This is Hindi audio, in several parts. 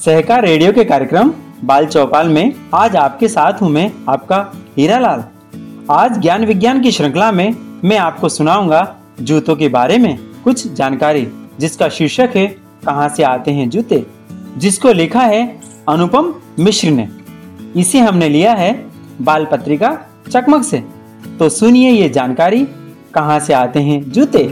सहकार रेडियो के कार्यक्रम बाल चौपाल में आज आपके साथ हूँ मैं आपका हीरा लाल आज ज्ञान विज्ञान की श्रृंखला में मैं आपको सुनाऊँगा जूतों के बारे में कुछ जानकारी, जिसका शीर्षक है, कहाँ से आते हैं जूते, जिसको लिखा है अनुपम मिश्र ने। इसे हमने लिया है बाल पत्रिका चकमक से। तो सुनिए ये जानकारी, कहाँ से आते हैं जूते।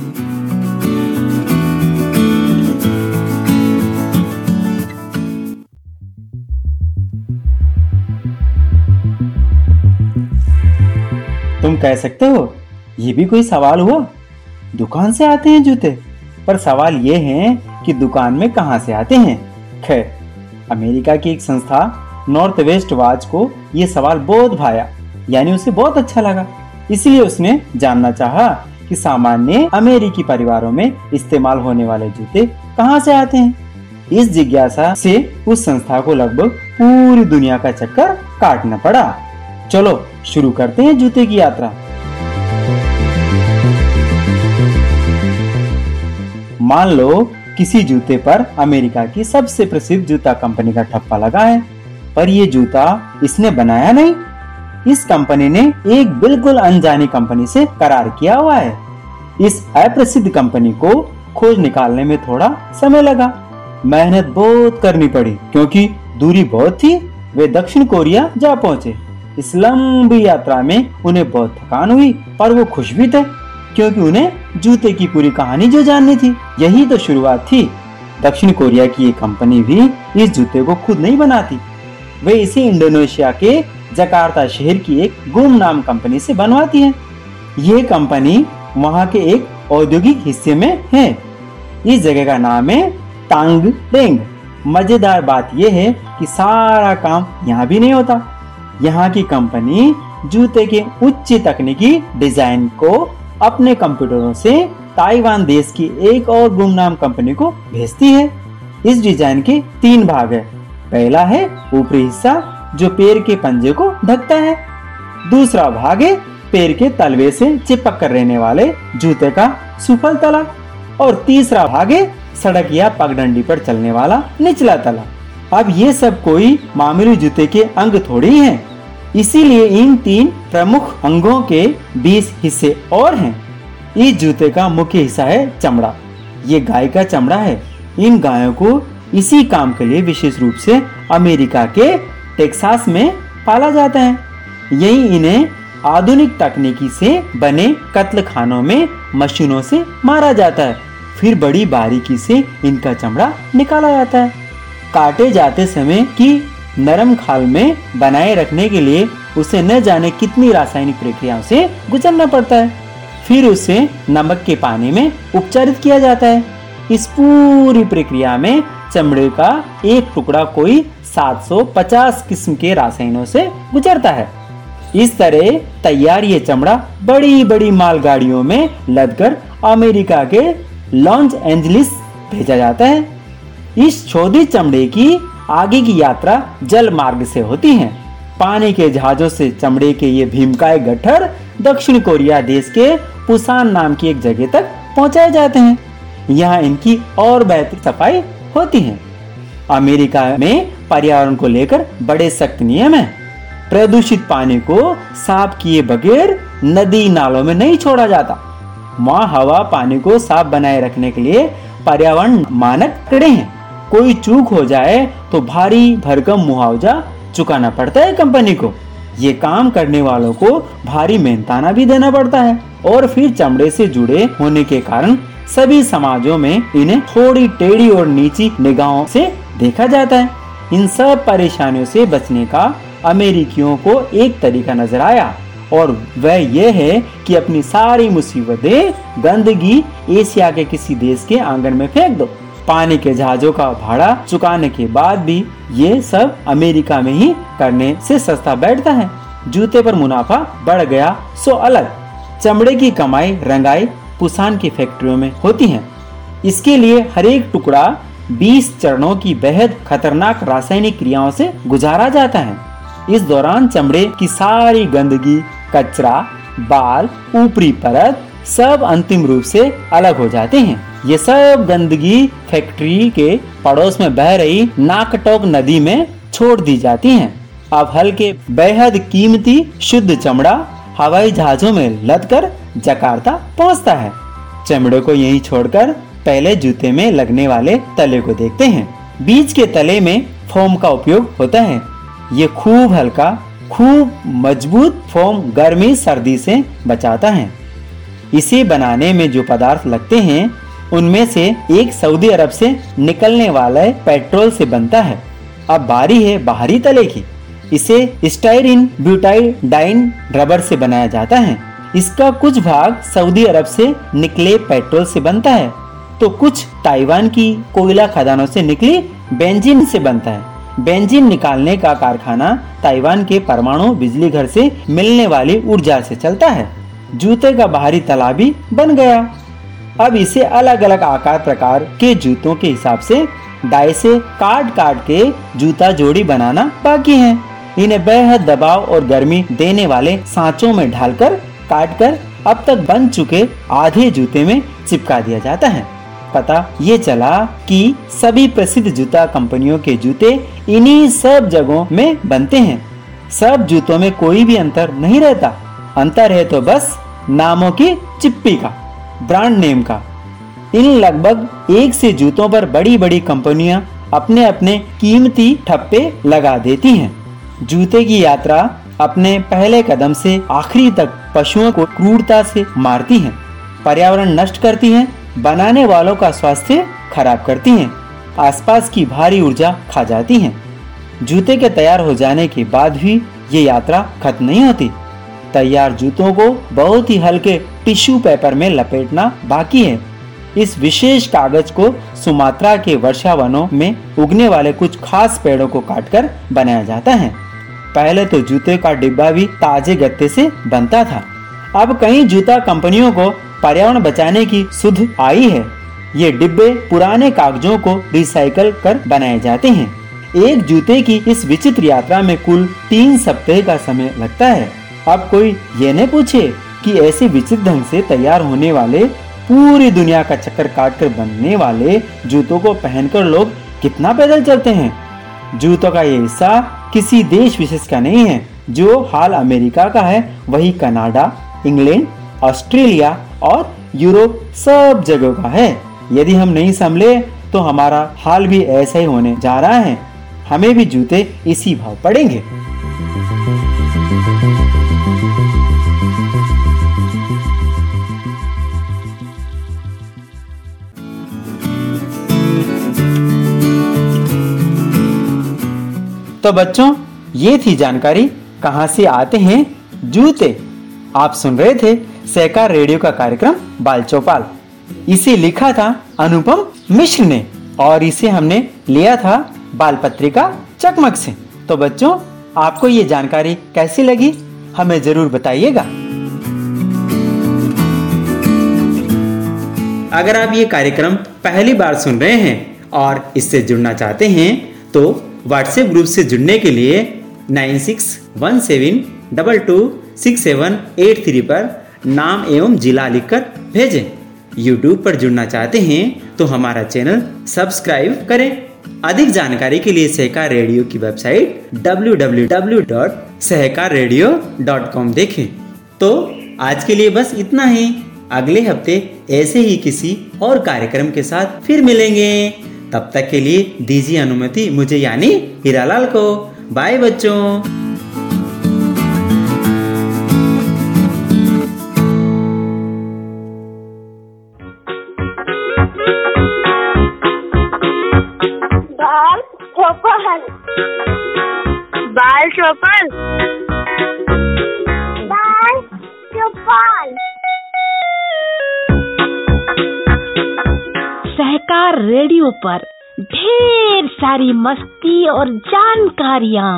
कह सकते हो, ये भी कोई सवाल हुआ? दुकान से आते हैं जूते, पर सवाल ये है कि दुकान में कहाँ से आते हैं? खैर, अमेरिका की एक संस्था नॉर्थ वेस्ट वाच को ये सवाल बहुत भाया, यानी उसे बहुत अच्छा लगा। इसलिए उसने जानना चाहा कि सामान्य अमेरिकी परिवारों में इस्तेमाल होने वाले जूते कहाँ से आते हैं। इस जिज्ञासा से उस संस्था को लगभग पूरी दुनिया का चक्कर काटना पड़ा। चलो, शुरू करते हैं जूते की यात्रा। मान लो, किसी जूते पर अमेरिका की सबसे प्रसिद्ध जूता कंपनी का ठप्पा लगा है, पर ये जूता इसने बनाया नहीं। इस कंपनी ने एक बिल्कुल अनजानी कंपनी से करार किया हुआ है। इस अप्रसिद्ध कंपनी को खोज निकालने में थोड़ा समय लगा। मेहनत बहुत करनी पड़ी, क्योंकि दूरी बहुत थी। वे दक्षिण कोरिया जा पहुँचे। इस लंबी यात्रा में उन्हें बहुत थकान हुई पर वो खुश भी थे, क्योंकि उन्हें जूते की पूरी कहानी जो जाननी थी, यही तो शुरुआत थी। दक्षिण कोरिया की कंपनी भी इस जूते को खुद नहीं बनाती। वे इसे इंडोनेशिया के जकार्ता शहर की एक गुम नाम कंपनी से बनवाती है। ये कंपनी वहाँ के एक औद्योगिक हिस्से में है। इस जगह का नाम है डेंग मज़ेदार बात यह है कि सारा काम यहाँ भी नहीं होता। यहाँ की कंपनी जूते के उच्च तकनीकी डिज़ाइन को अपने कंप्यूटरों से ताइवान देश की एक और गुमनाम कंपनी को भेजती है। इस डिज़ाइन के तीन भाग है। पहला है ऊपरी हिस्सा, जो पैर के पंजे को ढकता है। दूसरा भाग है पैर के तलवे से चिपक कर रहने वाले जूते का सुफल तला। और तीसरा भाग है सड़क या पगडंडी पर चलने वाला निचला तला। अब ये सब कोई मामूली जूते के अंग थोड़ी हैं। इसीलिए इन तीन प्रमुख अंगों के बीस हिस्से और हैं। इस जूते का मुख्य हिस्सा है चमड़ा। ये गाय का चमड़ा है। इन गायों को इसी काम के लिए विशेष रूप से अमेरिका के टेक्सास में पाला जाता है। यही इन्हें आधुनिक तकनीकी से बने कत्ल खानों में मशीनों से मारा जाता है। फिर बड़ी बारीकी से इनका चमड़ा निकाला जाता है। काटे जाते समय की नरम खाल में बनाए रखने के लिए उसे न जाने कितनी रासायनिक प्रक्रियाओं से गुजरना पड़ता है। फिर उसे नमक के पानी में उपचारित किया जाता है। इस पूरी प्रक्रिया में चमड़े का एक टुकड़ा कोई 750 किस्म के रासायनों से गुजरता है। इस तरह तैयार ये चमड़ा बड़ी बड़ी मालगाड़ियों में लदकर अमेरिका के लॉन्च एंजलिस भेजा जाता है। इस शोधित चमड़े की आगे की यात्रा जल मार्ग से होती है। पानी के जहाजों से चमड़े के ये भीमकाय गठर दक्षिण कोरिया देश के पुसान नाम की एक जगह तक पहुँचाए जाते हैं। यहाँ इनकी और बेहतर सफ़ाई होती है। अमेरिका में पर्यावरण को लेकर बड़े सख्त नियम है। प्रदूषित पानी को साफ़ किए बगैर नदी नालों में नहीं छोड़ा जाता। वहाँ हवा पानी को साफ़ बनाए रखने के लिए पर्यावरण मानक कड़े हैं। कोई चूक हो जाए तो भारी भरकम मुआवजा चुकाना पड़ता है कंपनी को। ये काम करने वालों को भारी मेहनताना भी देना पड़ता है और फिर चमड़े से जुड़े होने के कारण सभी समाजों में इन्हें थोड़ी टेढ़ी और नीची निगाहों से देखा जाता है। इन सब परेशानियों से बचने का अमेरिकियों को एक तरीका नज़र आया और वह यह है कि अपनी सारी मुसीबतें गंदगी एशिया के किसी देश के आँगन में फेंक दो। पानी के जहाजों का भाड़ा चुकाने के बाद भी ये सब अमेरिका में ही करने से सस्ता बैठता है। जूते पर मुनाफा बढ़ गया, सो अलग। चमड़े की कमाई, रंगाई, पुसान की फैक्ट्रियों में होती है। इसके लिए हर एक टुकड़ा 20 चरणों की बेहद खतरनाक रासायनिक क्रियाओं से गुजारा जाता है। इस दौरान चमड़े की सारी गंदगी, कचरा, बाल, ऊपरी परत सब अंतिम रूप से अलग हो जाते हैं। ये सब गंदगी फैक्ट्री के पड़ोस में बह रही नाकटोक नदी में छोड़ दी जाती हैं। अब हल्के बेहद कीमती शुद्ध चमड़ा हवाई जहाजों में लद कर जकार्ता पहुँचता है। चमड़े को यहीं छोड़कर पहले जूते में लगने वाले तले को देखते हैं। बीच के तले में फोम का उपयोग होता है। ये खूब हल्का, खूब मज़बूत फोम गर्मी, सर्दी से बचाता है। इसे बनाने में जो पदार्थ लगते हैं, उनमें से एक सऊदी अरब से निकलने वाले पेट्रोल से बनता है। अब बारी है बाहरी तले की। इसे स्टाइरिन ब्यूटाइडाइन रबर से बनाया जाता है। इसका कुछ भाग सऊदी अरब से निकले पेट्रोल से बनता है। तो कुछ ताइवान की कोयला खदानों से निकली बेंजीन से बनता है। बेंजीन निकालने का कारखाना ताइवान के परमाणु बिजली घर से मिलने वाली ऊर्जा से चलता है। जूते का बाहरी तला भी बन गया। अब इसे अलग अलग आकार प्रकार के जूतों के हिसाब से डाई से काट काट के जूता जोड़ी बनाना बाकी है। इन्हें बेहद दबाव और गर्मी देने वाले सांचों में ढालकर काट कर अब तक बन चुके आधे जूते में चिपका दिया जाता है। पता ये चला कि सभी प्रसिद्ध जूता कंपनियों के जूते इन्हीं सब जगहों में बनते हैं। सब जूतों में कोई भी अंतर नहीं रहता। अंतर है तो बस नामों की चिप्पी का ब्रांड नेम का। इन लगभग एक से जूतों पर बड़ी बड़ी कंपनियाँ अपने अपने कीमती ठप्पे लगा देती हैं। जूते की यात्रा अपने पहले कदम से आखिरी तक पशुओं को क्रूरता से मारती हैं, पर्यावरण नष्ट करती हैं, बनाने वालों का स्वास्थ्य खराब करती हैं, आसपास की भारी ऊर्जा खा जाती हैं। जूते के तैयार हो जाने के बाद भी ये यात्रा खत्म नहीं होती। तैयार जूतों को बहुत ही हल्के टिश्यू पेपर में लपेटना बाकी है। इस विशेष कागज़ को सुमात्रा के वर्षा वनों में उगने वाले कुछ खास पेड़ों को काटकर बनाया जाता है। पहले तो जूते का डिब्बा भी ताजे गत्ते से बनता था। अब कई जूता कंपनियों को पर्यावरण बचाने की सुध आई है। ये डिब्बे पुराने कागजों को रिसाइकल कर बनाए जाते हैं। एक जूते की इस विचित्र यात्रा में कुल तीन सप्ताह का समय लगता है। अब कोई ये न पूछे कि ऐसे विचित्र ढंग से तैयार होने वाले, पूरी दुनिया का चक्कर काट कर बनने वाले जूतों को पहनकर लोग कितना पैदल चलते हैं? जूतों का ये हिस्सा किसी देश विशेष का नहीं है, जो हाल अमेरिका का है, वही कनाडा, इंग्लैंड, ऑस्ट्रेलिया और यूरोप सब जगह का है। यदि हम नहीं संभले तो हमारा हाल भी ऐसा ही होने जा रहा है। हमें भी जूते इसी भाव पड़ेंगे। तो बच्चों, ये थी जानकारी। कहाँ से आते हैं? जूते। आप सुन रहे थे सहकार रेडियो का कार्यक्रम बाल चौपाल। इसे लिखा था अनुपम मिश्र ने और इसे हमने लिया था बाल पत्रिका चकमक से। तो बच्चों, आपको ये जानकारी कैसी लगी? हमें ज़रूर बताइएगा। अगर आप ये कार्यक्रम पहली बार सुन रहे हैं और इससे जुड़ना चाहते हैं तो व्हाट्सएप ग्रुप से जुड़ने के लिए nine six one seven double two six seven eight three पर नाम एवं जिला लिखकर भेजें। यूट्यूब पर जुड़ना चाहते हैं तो हमारा चैनल सब्सक्राइब करें। अधिक जानकारी के लिए सहकार रेडियो की वेबसाइट www.सहकाररेडियो.com देखें। तो आज के लिए बस इतना ही। अगले हफ़्ते ऐसे ही किसी और कार्यक्रम के साथ फिर मिलेंगे। तब तक के लिए दीजिए अनुमति मुझे यानी हीरालाल को। बाय बच्चों। बाल चौपन लगातार रेडियो पर ढेर सारी मस्ती और जानकारियाँ।